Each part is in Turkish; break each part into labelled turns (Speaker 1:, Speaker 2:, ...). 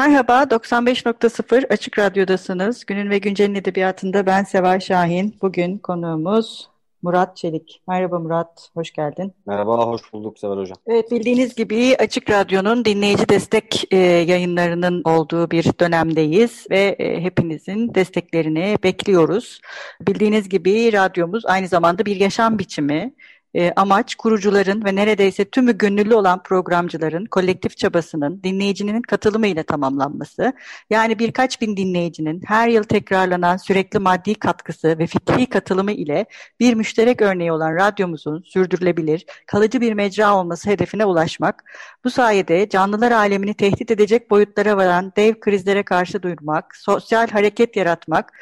Speaker 1: Merhaba, 95.0 Açık Radyo'dasınız. Günün ve Güncel'in edebiyatında ben Seval Şahin. Bugün konuğumuz Murat Çelik. Merhaba Murat, hoş geldin.
Speaker 2: Merhaba, hoş bulduk Sever Hocam.
Speaker 1: Evet, bildiğiniz gibi Açık Radyo'nun dinleyici destek e, yayınlarının olduğu bir dönemdeyiz ve e, hepinizin desteklerini bekliyoruz. Bildiğiniz gibi radyomuz aynı zamanda bir yaşam biçimi. E, amaç kurucuların ve neredeyse tümü gönüllü olan programcıların kolektif çabasının dinleyicinin katılımıyla tamamlanması. Yani birkaç bin dinleyicinin her yıl tekrarlanan sürekli maddi katkısı ve fikri katılımı ile bir müşterek örneği olan radyomuzun sürdürülebilir, kalıcı bir mecra olması hedefine ulaşmak. Bu sayede canlılar alemini tehdit edecek boyutlara varan dev krizlere karşı duyurmak, sosyal hareket yaratmak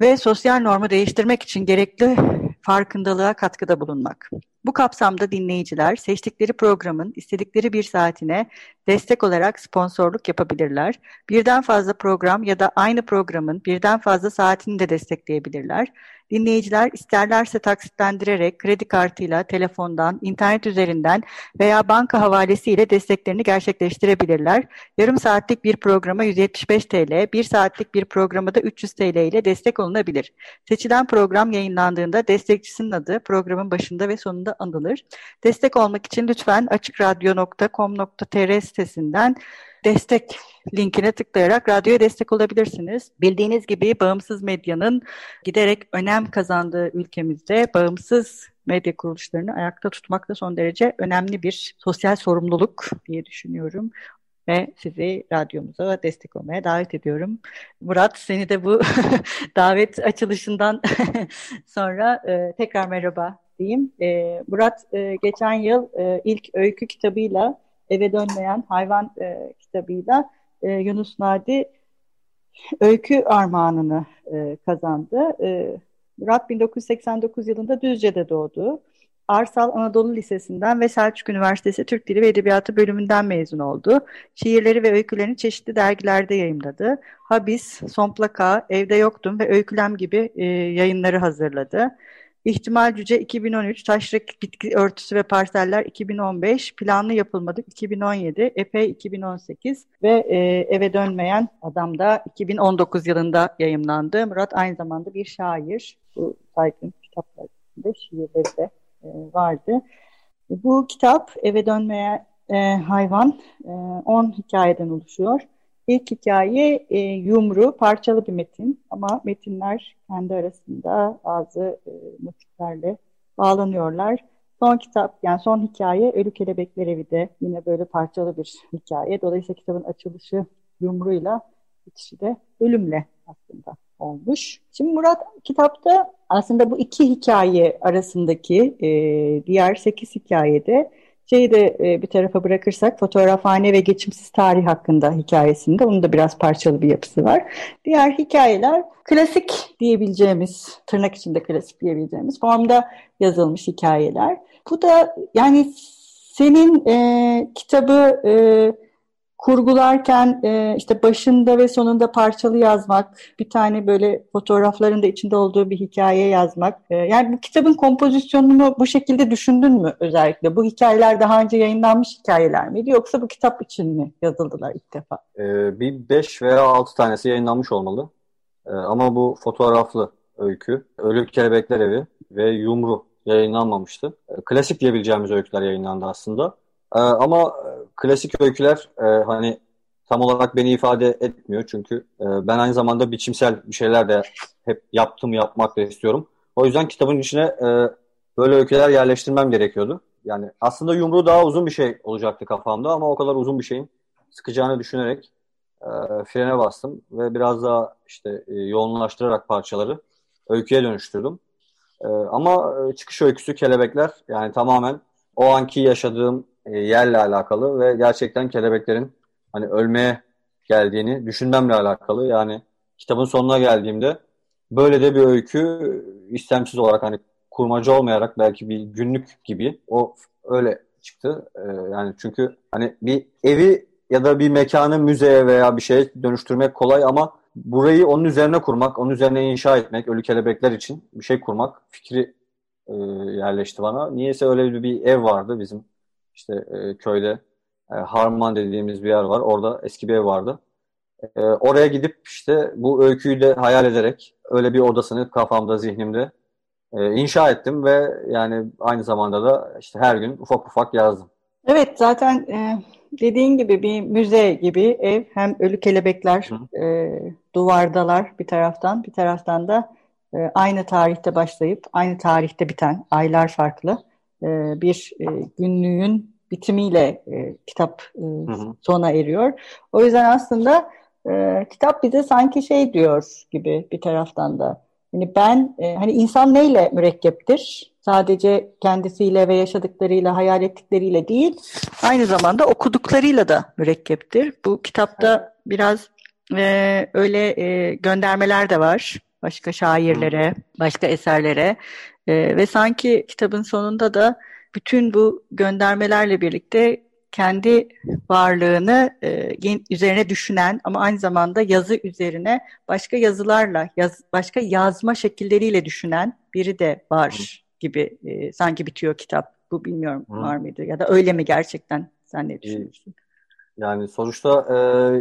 Speaker 1: ve sosyal normu değiştirmek için gerekli farkındalığa katkıda bulunmak. Bu kapsamda dinleyiciler seçtikleri programın istedikleri bir saatine destek olarak sponsorluk yapabilirler. Birden fazla program ya da aynı programın birden fazla saatini de destekleyebilirler. Dinleyiciler isterlerse taksitlendirerek kredi kartıyla, telefondan, internet üzerinden veya banka havalesiyle desteklerini gerçekleştirebilirler. Yarım saatlik bir programa 175 TL, bir saatlik bir programa da 300 TL ile destek olunabilir. Seçilen program yayınlandığında destekçisinin adı programın başında ve sonunda anılır. Destek olmak için lütfen açıkradyo.com.tr sitesinden destek linkine tıklayarak radyoya destek olabilirsiniz. Bildiğiniz gibi bağımsız medyanın giderek önem kazandığı ülkemizde bağımsız medya kuruluşlarını ayakta tutmak da son derece önemli bir sosyal sorumluluk diye düşünüyorum ve sizi radyomuza destek olmaya davet ediyorum. Murat seni de bu davet açılışından sonra e, tekrar merhaba diyeyim. E, Murat e, geçen yıl e, ilk öykü kitabıyla Eve Dönmeyen Hayvan e, kitabıyla e, Yunus Nadi öykü armağanını e, kazandı. E, Murat 1989 yılında Düzce'de doğdu. Arsal Anadolu Lisesi'nden ve Selçuk Üniversitesi Türk Dili ve Edebiyatı bölümünden mezun oldu. Şiirleri ve öykülerini çeşitli dergilerde yayımladı. Habis, Somplaka, Evde Yoktum ve Öykülem gibi e, yayınları hazırladı. İhtimal Cüce 2013, Taşrak Bitki Örtüsü ve Parseller 2015, Planlı Yapılmadık 2017, Epey 2018 ve e, Eve Dönmeyen Adam da 2019 yılında yayımlandı. Murat aynı zamanda bir şair. Bu saygın kitaplarında şiirleri de e, vardı. Bu kitap Eve Dönmeyen e, Hayvan 10 e, hikayeden oluşuyor. İlk hikaye e, yumru, parçalı bir metin ama metinler kendi arasında bazı e, motiflerle bağlanıyorlar. Son kitap, yani son hikaye Ölü Kelebekler Evi de yine böyle parçalı bir hikaye. Dolayısıyla kitabın açılışı yumruyla, bitişi de ölümle aslında olmuş. Şimdi Murat kitapta aslında bu iki hikaye arasındaki e, diğer sekiz hikayede Şeyi de e, bir tarafa bırakırsak fotoğrafhane ve geçimsiz tarih hakkında hikayesinde onun da biraz parçalı bir yapısı var. Diğer hikayeler klasik diyebileceğimiz, tırnak içinde klasik diyebileceğimiz formda yazılmış hikayeler. Bu da yani senin e, kitabı e, kurgularken e, işte başında ve sonunda parçalı yazmak, bir tane böyle fotoğrafların da içinde olduğu bir hikaye yazmak. E, yani bu kitabın kompozisyonunu bu şekilde düşündün mü özellikle? Bu hikayeler daha önce yayınlanmış hikayeler miydi yoksa bu kitap için mi yazıldılar ilk defa?
Speaker 2: E, bir beş veya altı tanesi yayınlanmış olmalı. E, ama bu fotoğraflı öykü, Ölü Kelebekler Evi ve Yumru yayınlanmamıştı. E, klasik diyebileceğimiz öyküler yayınlandı aslında. Ee, ama klasik öyküler e, hani tam olarak beni ifade etmiyor. Çünkü e, ben aynı zamanda biçimsel bir şeyler de hep yaptım, yapmak da istiyorum. O yüzden kitabın içine e, böyle öyküler yerleştirmem gerekiyordu. Yani aslında yumruğu daha uzun bir şey olacaktı kafamda ama o kadar uzun bir şeyin sıkacağını düşünerek e, frene bastım ve biraz daha işte e, yoğunlaştırarak parçaları öyküye dönüştürdüm. E, ama e, çıkış öyküsü kelebekler yani tamamen o anki yaşadığım e, yerle alakalı ve gerçekten kelebeklerin hani ölmeye geldiğini düşünmemle alakalı. Yani kitabın sonuna geldiğimde böyle de bir öykü istemsiz olarak hani kurmaca olmayarak belki bir günlük gibi o öyle çıktı. Ee, yani çünkü hani bir evi ya da bir mekanı müzeye veya bir şeye dönüştürmek kolay ama burayı onun üzerine kurmak, onun üzerine inşa etmek, ölü kelebekler için bir şey kurmak fikri e, yerleşti bana. Niyeyse öyle bir ev vardı bizim işte e, köyde. E, Harman dediğimiz bir yer var. Orada eski bir ev vardı. E, oraya gidip işte bu öyküyü de hayal ederek öyle bir odasını kafamda, zihnimde e, inşa ettim ve yani aynı zamanda da işte her gün ufak ufak yazdım.
Speaker 1: Evet zaten e, dediğin gibi bir müze gibi ev hem ölü kelebekler e, duvardalar bir taraftan bir taraftan da e, aynı tarihte başlayıp aynı tarihte biten aylar farklı bir e, günlüğün bitimiyle e, kitap e, hı hı. sona eriyor. O yüzden aslında e, kitap bize sanki şey diyor gibi bir taraftan da. Yani ben e, hani insan neyle mürekkeptir? Sadece kendisiyle ve yaşadıklarıyla, hayal ettikleriyle değil, aynı zamanda okuduklarıyla da mürekkeptir. Bu kitapta biraz e, öyle e, göndermeler de var başka şairlere, başka eserlere e, ve sanki kitabın sonunda da bütün bu göndermelerle birlikte kendi varlığını e, üzerine düşünen ama aynı zamanda yazı üzerine başka yazılarla, yaz, başka yazma şekilleriyle düşünen biri de var gibi e, sanki bitiyor kitap. Bu bilmiyorum Hı. var mıydı ya da öyle mi gerçekten? Sen ne düşünüyorsun?
Speaker 2: Yani sonuçta e,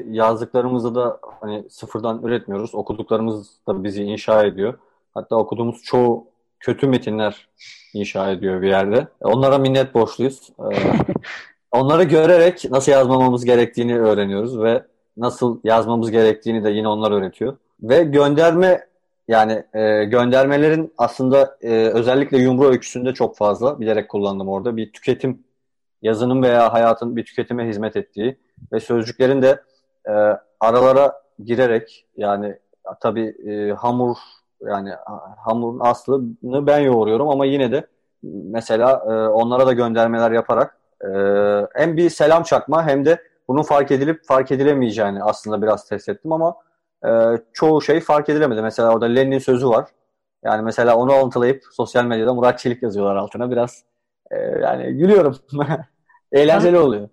Speaker 2: yazdıklarımızı da hani sıfırdan üretmiyoruz. Okuduklarımız da bizi inşa ediyor. Hatta okuduğumuz çoğu kötü metinler inşa ediyor bir yerde. Onlara minnet borçluyuz. E, onları görerek nasıl yazmamamız gerektiğini öğreniyoruz ve nasıl yazmamız gerektiğini de yine onlar öğretiyor. Ve gönderme yani e, göndermelerin aslında e, özellikle yumru öyküsünde çok fazla bilerek kullandım orada. Bir tüketim yazının veya hayatın bir tüketime hizmet ettiği ve sözcüklerin de e, aralara girerek yani tabii e, hamur yani hamurun aslını ben yoğuruyorum ama yine de mesela e, onlara da göndermeler yaparak e, hem bir selam çakma hem de bunun fark edilip fark edilemeyeceğini aslında biraz test ettim ama e, çoğu şey fark edilemedi. Mesela orada Lenin'in sözü var. Yani mesela onu alıntılayıp sosyal medyada Murat Çelik yazıyorlar altına. Biraz e, yani gülüyorum. Eğlenceli oluyor.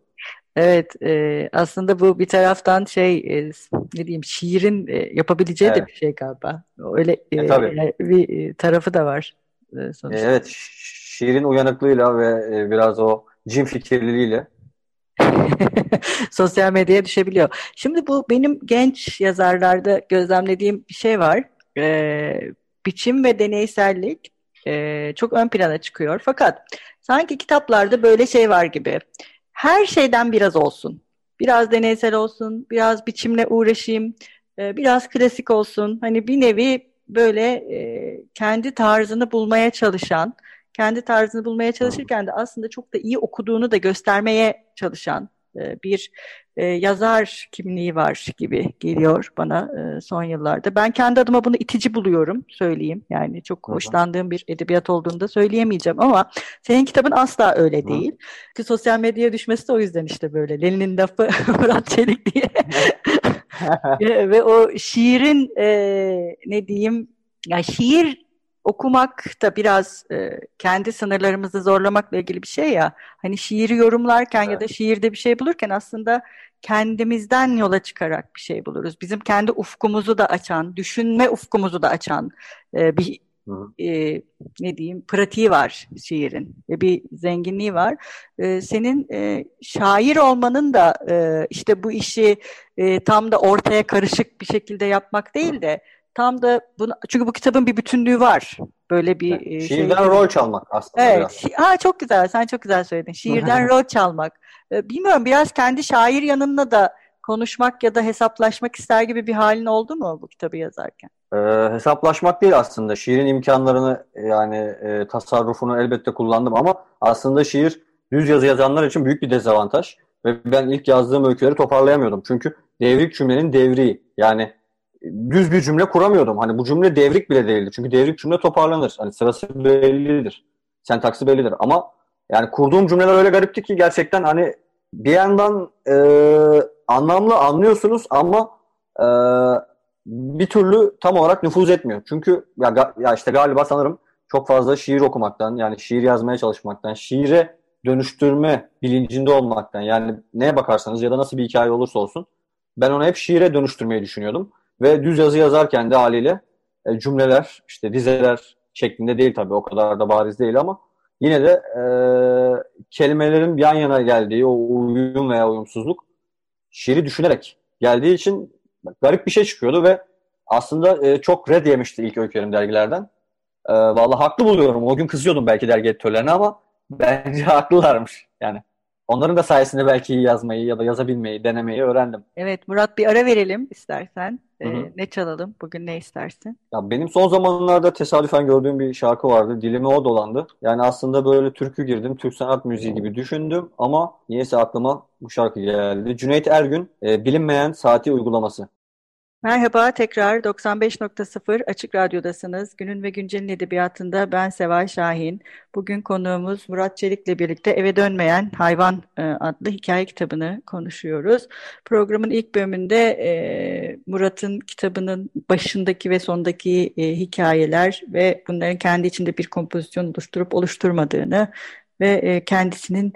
Speaker 1: Evet, e, aslında bu bir taraftan şey, e, ne diyeyim, şiirin e, yapabileceği evet. de bir şey galiba. Öyle e, e, tabii. bir tarafı da var.
Speaker 2: E, sonuçta. evet, şiirin uyanıklığıyla ve e, biraz o cin fikirliliğiyle
Speaker 1: sosyal medyaya düşebiliyor. Şimdi bu benim genç yazarlarda gözlemlediğim bir şey var. E, biçim ve deneysellik e, çok ön plana çıkıyor. Fakat sanki kitaplarda böyle şey var gibi. Her şeyden biraz olsun. Biraz deneysel olsun, biraz biçimle uğraşayım, e, biraz klasik olsun. Hani bir nevi böyle e, kendi tarzını bulmaya çalışan, kendi tarzını bulmaya çalışırken de aslında çok da iyi okuduğunu da göstermeye çalışan bir e, yazar kimliği var gibi geliyor bana e, son yıllarda. Ben kendi adıma bunu itici buluyorum söyleyeyim. Yani çok hoşlandığım bir edebiyat olduğunu da söyleyemeyeceğim ama senin kitabın asla öyle değil. Çünkü sosyal medyaya düşmesi de o yüzden işte böyle. Lenin'in lafı Murat Çelik diye. Ve o şiirin ne diyeyim ya şiir okumak da biraz e, kendi sınırlarımızı zorlamakla ilgili bir şey ya. Hani şiiri yorumlarken evet. ya da şiirde bir şey bulurken aslında kendimizden yola çıkarak bir şey buluruz. Bizim kendi ufkumuzu da açan, düşünme ufkumuzu da açan e, bir e, ne diyeyim pratiği var şiirin ve bir zenginliği var. E, senin e, şair olmanın da e, işte bu işi e, tam da ortaya karışık bir şekilde yapmak değil de tam da bunu çünkü bu kitabın bir bütünlüğü var. Böyle bir
Speaker 2: evet, şey. Şiirden rol çalmak aslında.
Speaker 1: Evet. Biraz. Ha, çok güzel. Sen çok güzel söyledin. Şiirden rol çalmak. Ee, bilmiyorum biraz kendi şair yanında da konuşmak ya da hesaplaşmak ister gibi bir halin oldu mu bu kitabı yazarken?
Speaker 2: Ee, hesaplaşmak değil aslında. Şiirin imkanlarını yani e, tasarrufunu elbette kullandım ama aslında şiir düz yazı yazanlar için büyük bir dezavantaj. Ve ben ilk yazdığım öyküleri toparlayamıyordum. Çünkü devrik cümlenin devri yani düz bir cümle kuramıyordum. Hani bu cümle devrik bile değildi. Çünkü devrik cümle toparlanır. Hani sırası bellidir. Sentaksi bellidir. Ama yani kurduğum cümleler öyle garipti ki gerçekten hani bir yandan e, anlamlı anlıyorsunuz ama e, bir türlü tam olarak nüfuz etmiyor. Çünkü ya, ya işte galiba sanırım çok fazla şiir okumaktan yani şiir yazmaya çalışmaktan, şiire dönüştürme bilincinde olmaktan yani neye bakarsanız ya da nasıl bir hikaye olursa olsun ben onu hep şiire dönüştürmeyi düşünüyordum. Ve düz yazı yazarken de haliyle e, cümleler işte dizeler şeklinde değil tabii o kadar da bariz değil ama yine de e, kelimelerin yan yana geldiği o uyum veya uyumsuzluk şiiri düşünerek geldiği için garip bir şey çıkıyordu ve aslında e, çok red yemişti ilk öykülerim dergilerden. E, vallahi haklı buluyorum. O gün kızıyordum belki dergi editörlerine ama bence haklılarmış. Yani onların da sayesinde belki yazmayı ya da yazabilmeyi, denemeyi öğrendim.
Speaker 1: Evet Murat bir ara verelim istersen. Ee, ne çalalım? Bugün ne istersin?
Speaker 2: Ya benim son zamanlarda tesadüfen gördüğüm bir şarkı vardı. Dilime o dolandı. Yani aslında böyle türkü girdim. Türk sanat müziği gibi düşündüm ama niyeyse aklıma bu şarkı geldi. Cüneyt Ergün, e, Bilinmeyen Saati Uygulaması.
Speaker 1: Merhaba, tekrar 95.0 Açık Radyo'dasınız. Günün ve Güncel'in edebiyatında ben Seval Şahin. Bugün konuğumuz Murat Çelik'le birlikte Eve Dönmeyen Hayvan e, adlı hikaye kitabını konuşuyoruz. Programın ilk bölümünde e, Murat'ın kitabının başındaki ve sondaki e, hikayeler ve bunların kendi içinde bir kompozisyon oluşturup oluşturmadığını ve kendisinin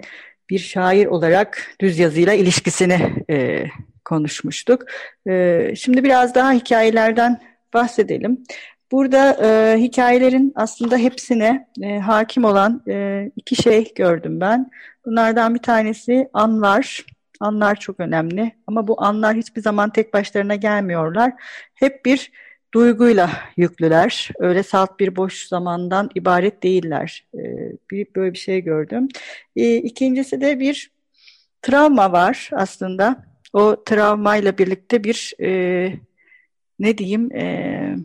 Speaker 1: bir şair olarak düz yazıyla ilişkisini konuşmuştuk. E, şimdi biraz daha hikayelerden bahsedelim. Burada e, hikayelerin aslında hepsine e, hakim olan e, iki şey gördüm ben. Bunlardan bir tanesi anlar. Anlar çok önemli ama bu anlar hiçbir zaman tek başlarına gelmiyorlar. Hep bir duyguyla yüklüler. Öyle salt bir boş zamandan ibaret değiller. E, bir, böyle bir şey gördüm. E, ikincisi de bir travma var aslında o travmayla birlikte bir e, ne diyeyim e,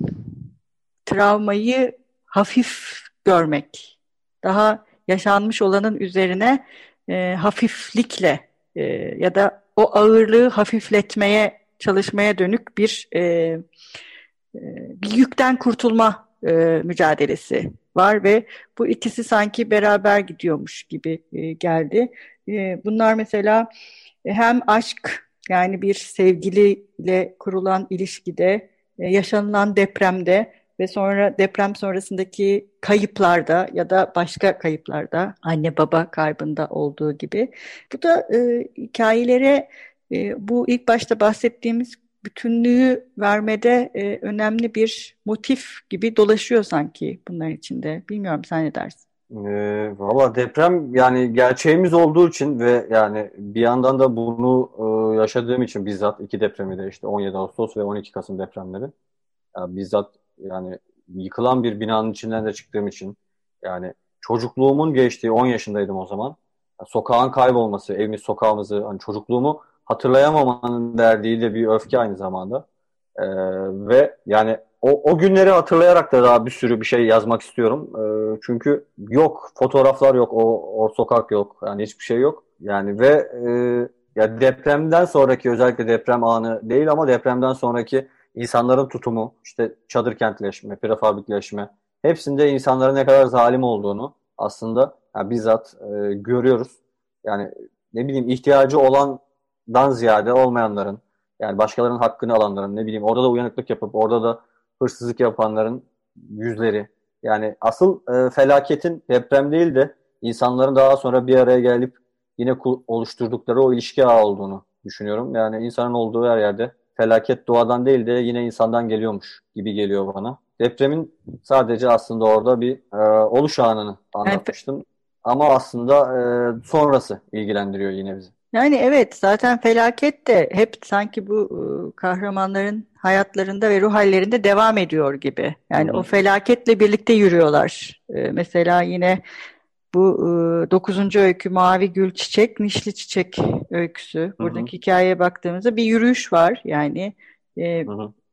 Speaker 1: travmayı hafif görmek, daha yaşanmış olanın üzerine e, hafiflikle e, ya da o ağırlığı hafifletmeye çalışmaya dönük bir e, e, bir yükten kurtulma e, mücadelesi var ve bu ikisi sanki beraber gidiyormuş gibi e, geldi. E, bunlar mesela hem aşk yani bir sevgiliyle kurulan ilişkide, e, yaşanılan depremde ve sonra deprem sonrasındaki kayıplarda ya da başka kayıplarda anne baba kaybında olduğu gibi. Bu da e, hikayelere e, bu ilk başta bahsettiğimiz bütünlüğü vermede e, önemli bir motif gibi dolaşıyor sanki bunların içinde. Bilmiyorum sen ne dersin?
Speaker 2: E, Valla deprem yani gerçeğimiz olduğu için ve yani bir yandan da bunu e, yaşadığım için bizzat iki depremi de işte 17 Ağustos ve 12 Kasım depremleri yani bizzat yani yıkılan bir binanın içinden de çıktığım için yani çocukluğumun geçtiği 10 yaşındaydım o zaman. Yani sokağın kaybolması, evimiz sokağımızı hani çocukluğumu hatırlayamamanın derdiği de bir öfke aynı zamanda. Ee, ve yani o, o günleri hatırlayarak da daha bir sürü bir şey yazmak istiyorum. E, çünkü yok, fotoğraflar yok, o, o sokak yok, yani hiçbir şey yok. Yani ve e, ya depremden sonraki özellikle deprem anı değil ama depremden sonraki insanların tutumu, işte çadır kentleşme, prefabrikleşme, hepsinde insanların ne kadar zalim olduğunu aslında yani bizzat e, görüyoruz. Yani ne bileyim ihtiyacı olandan ziyade olmayanların, yani başkalarının hakkını alanların ne bileyim orada da uyanıklık yapıp orada da hırsızlık yapanların yüzleri. Yani asıl e, felaketin deprem değil de insanların daha sonra bir araya gelip yine oluşturdukları o ilişki ağı olduğunu düşünüyorum. Yani insanın olduğu her yerde felaket doğadan değil de yine insandan geliyormuş gibi geliyor bana. Depremin sadece aslında orada bir e, oluş anını anlatmıştım. Ama aslında e, sonrası ilgilendiriyor yine bizi.
Speaker 1: Yani evet zaten felaket de hep sanki bu e, kahramanların hayatlarında ve ruh hallerinde devam ediyor gibi. Yani Hı -hı. o felaketle birlikte yürüyorlar. E, mesela yine bu e, dokuzuncu öykü Mavi Gül Çiçek, Nişli Çiçek öyküsü. Buradaki Hı -hı. hikayeye baktığımızda bir yürüyüş var. Yani e,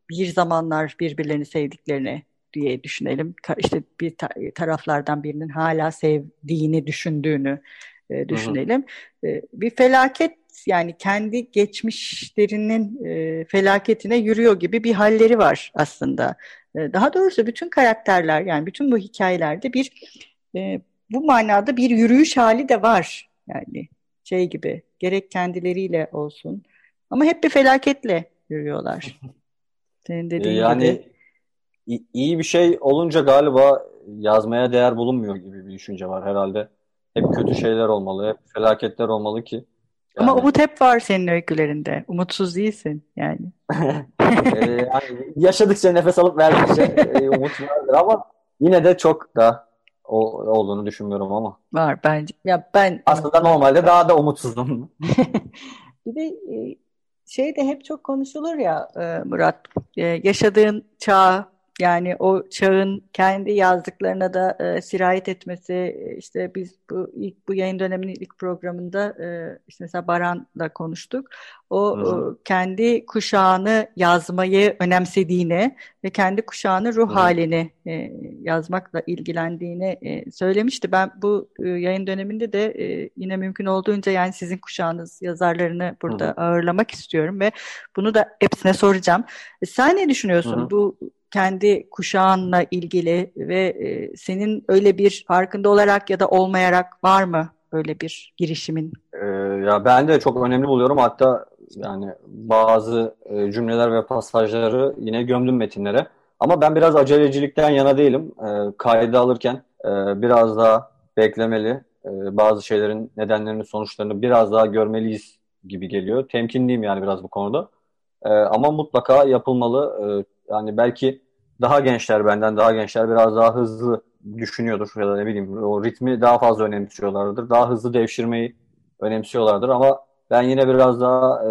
Speaker 1: bir zamanlar birbirlerini sevdiklerini diye düşünelim. İşte bir ta taraflardan birinin hala sevdiğini düşündüğünü e, düşünelim. E, bir felaket yani kendi geçmişlerinin e, felaketine yürüyor gibi bir halleri var aslında. E, daha doğrusu bütün karakterler yani bütün bu hikayelerde bir e, bu manada bir yürüyüş hali de var. Yani şey gibi gerek kendileriyle olsun ama hep bir felaketle yürüyorlar. Senin dediğin
Speaker 2: yani gibi. iyi bir şey olunca galiba yazmaya değer bulunmuyor gibi bir düşünce var herhalde. Hep kötü şeyler olmalı, hep felaketler olmalı ki.
Speaker 1: Yani... Ama umut hep var senin öykülerinde. Umutsuz değilsin yani.
Speaker 2: ee, yani yaşadıkça nefes alıp verdikçe e, umut vardır ama yine de çok da o, olduğunu düşünmüyorum ama.
Speaker 1: Var bence. Ya ben
Speaker 2: aslında normalde daha da umutsuzdum.
Speaker 1: bir de e, şey de hep çok konuşulur ya e, Murat. Yaşadığın çağ yani o çağın kendi yazdıklarına da e, sirayet etmesi e, işte biz bu ilk bu yayın döneminin ilk programında e, işte mesela Baran'la konuştuk. O, o kendi kuşağını yazmayı önemsediğini ve kendi kuşağının ruh Hı. halini e, yazmakla ilgilendiğini e, söylemişti. Ben bu e, yayın döneminde de e, yine mümkün olduğunca yani sizin kuşağınız yazarlarını burada Hı. ağırlamak istiyorum ve bunu da hepsine soracağım. E, sen ne düşünüyorsun Hı. bu kendi kuşağınla ilgili ve e, senin öyle bir farkında olarak ya da olmayarak var mı öyle bir girişimin?
Speaker 2: Ee, ya ben de çok önemli buluyorum. Hatta yani bazı e, cümleler ve pasajları yine gömdüm metinlere. Ama ben biraz acelecilikten yana değilim. E, kaydı alırken e, biraz daha beklemeli. E, bazı şeylerin nedenlerini, sonuçlarını biraz daha görmeliyiz gibi geliyor. Temkinliyim yani biraz bu konuda. E, ama mutlaka yapılmalı. E, yani belki daha gençler benden daha gençler biraz daha hızlı düşünüyordur ya da ne bileyim o ritmi daha fazla önemsiyorlardır. Daha hızlı devşirmeyi önemsiyorlardır ama ben yine biraz daha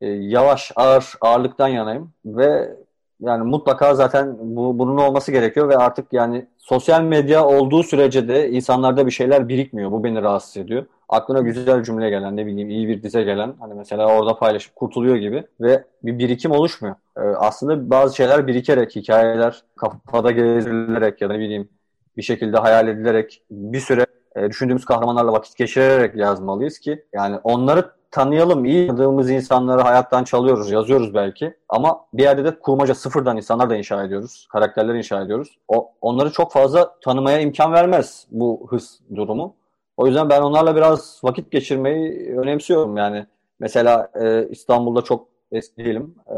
Speaker 2: e, e, yavaş, ağır, ağırlıktan yanayım ve yani mutlaka zaten bu bunun olması gerekiyor ve artık yani sosyal medya olduğu sürece de insanlarda bir şeyler birikmiyor. Bu beni rahatsız ediyor aklına güzel cümle gelen ne bileyim iyi bir dize gelen hani mesela orada paylaşıp kurtuluyor gibi ve bir birikim oluşmuyor. Ee, aslında bazı şeyler birikerek hikayeler kafada gezdirilerek ya da ne bileyim bir şekilde hayal edilerek bir süre e, düşündüğümüz kahramanlarla vakit geçirerek yazmalıyız ki yani onları tanıyalım. iyi tanıdığımız insanları hayattan çalıyoruz, yazıyoruz belki. Ama bir yerde de kurmaca sıfırdan insanlar da inşa ediyoruz. Karakterler inşa ediyoruz. O, onları çok fazla tanımaya imkan vermez bu hız durumu. O yüzden ben onlarla biraz vakit geçirmeyi önemsiyorum yani. Mesela e, İstanbul'da çok eski değilim. E,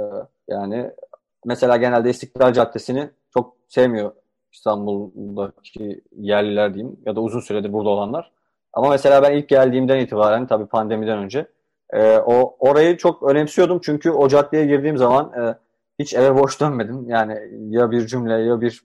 Speaker 2: yani mesela genelde İstiklal Caddesi'ni çok sevmiyor İstanbul'daki yerliler diyeyim ya da uzun süredir burada olanlar. Ama mesela ben ilk geldiğimden itibaren tabii pandemiden önce e, o orayı çok önemsiyordum çünkü o caddeye girdiğim zaman e, hiç eve boş dönmedim. Yani ya bir cümle ya bir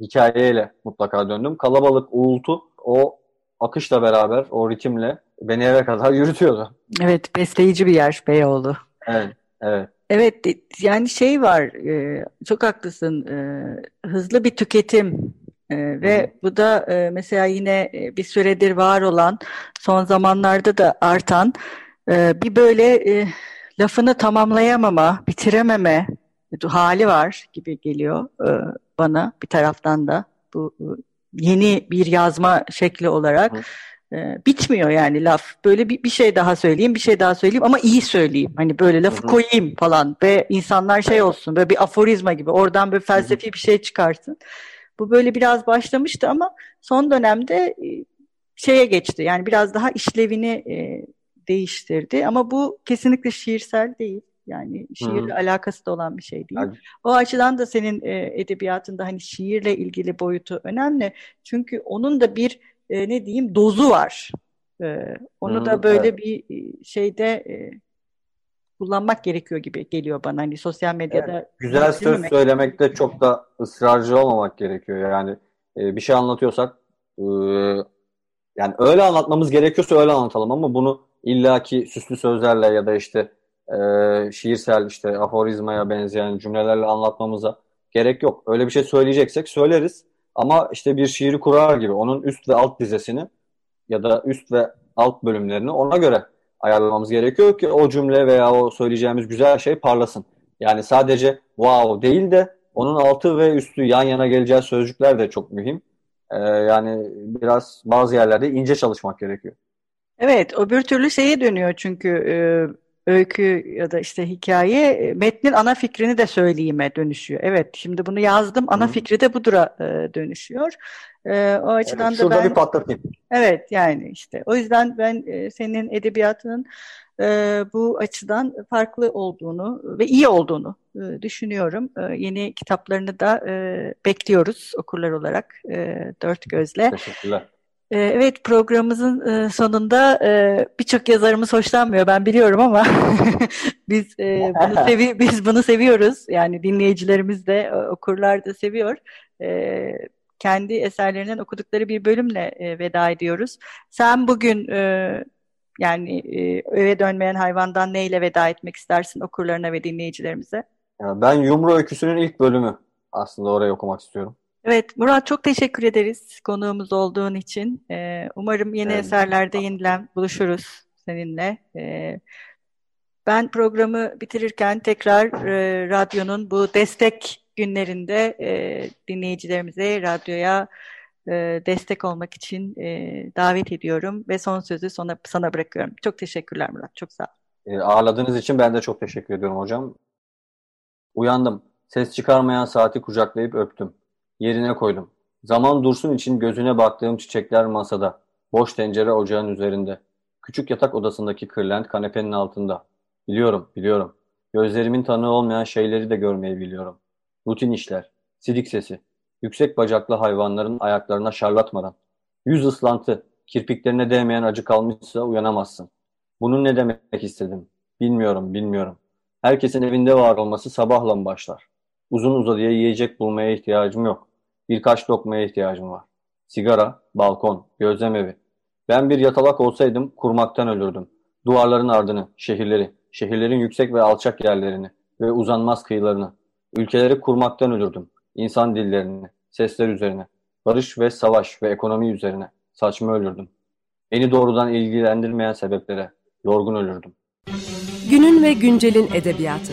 Speaker 2: hikayeyle mutlaka döndüm. Kalabalık, uğultu o akışla beraber, o ritimle beni eve kadar yürütüyordu.
Speaker 1: Evet, besleyici bir yer Beyoğlu.
Speaker 2: Evet, evet.
Speaker 1: Evet, yani şey var, e, çok haklısın, e, hızlı bir tüketim e, ve bu da mesela yine bir süredir var olan, son zamanlarda da artan bir böyle lafını tamamlayamama, bitirememe hali var gibi geliyor bana bir taraftan da bu yeni bir yazma şekli olarak e, bitmiyor yani laf. Böyle bir, bir şey daha söyleyeyim, bir şey daha söyleyeyim ama iyi söyleyeyim. Hani böyle lafı koyayım falan ve insanlar şey olsun böyle bir aforizma gibi oradan böyle felsefi bir şey çıkarsın. Bu böyle biraz başlamıştı ama son dönemde şeye geçti. Yani biraz daha işlevini e, değiştirdi ama bu kesinlikle şiirsel değil. Yani şiirle Hı. alakası da olan bir şey değil. Yani. O açıdan da senin e, edebiyatında hani şiirle ilgili boyutu önemli. Çünkü onun da bir e, ne diyeyim dozu var. E, onu Hı, da böyle evet. bir e, şeyde e, kullanmak gerekiyor gibi geliyor bana. Hani sosyal medyada evet,
Speaker 2: güzel söz söylemekte çok da ısrarcı olmamak gerekiyor. Yani e, bir şey anlatıyorsak e, yani öyle anlatmamız gerekiyorsa öyle anlatalım ama bunu illaki süslü sözlerle ya da işte e, şiirsel işte aforizmaya benzeyen cümlelerle anlatmamıza gerek yok. Öyle bir şey söyleyeceksek söyleriz. Ama işte bir şiiri kurar gibi onun üst ve alt dizesini ya da üst ve alt bölümlerini ona göre ayarlamamız gerekiyor ki o cümle veya o söyleyeceğimiz güzel şey parlasın. Yani sadece wow değil de onun altı ve üstü yan yana geleceği sözcükler de çok mühim. Ee, yani biraz bazı yerlerde ince çalışmak gerekiyor.
Speaker 1: Evet, o bir türlü şeye dönüyor çünkü e, öykü ya da işte hikaye e, metnin ana fikrini de söyleyime dönüşüyor. Evet, şimdi bunu yazdım, ana Hı. fikri de budura e, dönüşüyor. E, o açıdan evet,
Speaker 2: da
Speaker 1: ben...
Speaker 2: bir patlatayım.
Speaker 1: Evet, yani işte o yüzden ben e, senin edebiyatının e, bu açıdan farklı olduğunu ve iyi olduğunu e, düşünüyorum. E, yeni kitaplarını da e, bekliyoruz okurlar olarak e, dört gözle.
Speaker 2: Teşekkürler.
Speaker 1: Ee, evet programımızın e, sonunda e, birçok yazarımız hoşlanmıyor ben biliyorum ama biz e, bunu sevi biz bunu seviyoruz yani dinleyicilerimiz de okurlar da seviyor. Kendi eserlerinden okudukları bir bölümle veda ediyoruz. Sen bugün yani öve dönmeyen hayvandan neyle veda etmek istersin okurlarına ve dinleyicilerimize?
Speaker 2: ben Yumru Öyküsü'nün ilk bölümü aslında orayı okumak istiyorum.
Speaker 1: Evet Murat çok teşekkür ederiz konuğumuz olduğun için. Ee, umarım yeni evet. eserlerde yeniden buluşuruz seninle. Ee, ben programı bitirirken tekrar e, radyonun bu destek günlerinde e, dinleyicilerimize radyoya e, destek olmak için e, davet ediyorum ve son sözü sana, sana bırakıyorum. Çok teşekkürler Murat, çok sağ ol.
Speaker 2: E, ağırladığınız için ben de çok teşekkür ediyorum hocam. Uyandım. Ses çıkarmayan saati kucaklayıp öptüm. Yerine koydum. Zaman dursun için gözüne baktığım çiçekler masada. Boş tencere ocağın üzerinde. Küçük yatak odasındaki kırlent kanepenin altında. Biliyorum, biliyorum. Gözlerimin tanığı olmayan şeyleri de görmeyi biliyorum. Rutin işler, sidik sesi, yüksek bacaklı hayvanların ayaklarına şarlatmadan. Yüz ıslantı, kirpiklerine değmeyen acı kalmışsa uyanamazsın. Bunun ne demek istedim? Bilmiyorum, bilmiyorum. Herkesin evinde var olması sabahla başlar. Uzun uzadıya yiyecek bulmaya ihtiyacım yok. Birkaç lokmaya ihtiyacım var. Sigara, balkon, gözlem evi. Ben bir yatalak olsaydım kurmaktan ölürdüm. Duvarların ardını, şehirleri, şehirlerin yüksek ve alçak yerlerini ve uzanmaz kıyılarını. Ülkeleri kurmaktan ölürdüm. İnsan dillerini, sesler üzerine. Barış ve savaş ve ekonomi üzerine. Saçma ölürdüm. Beni doğrudan ilgilendirmeyen sebeplere yorgun ölürdüm.
Speaker 3: Günün ve güncelin edebiyatı.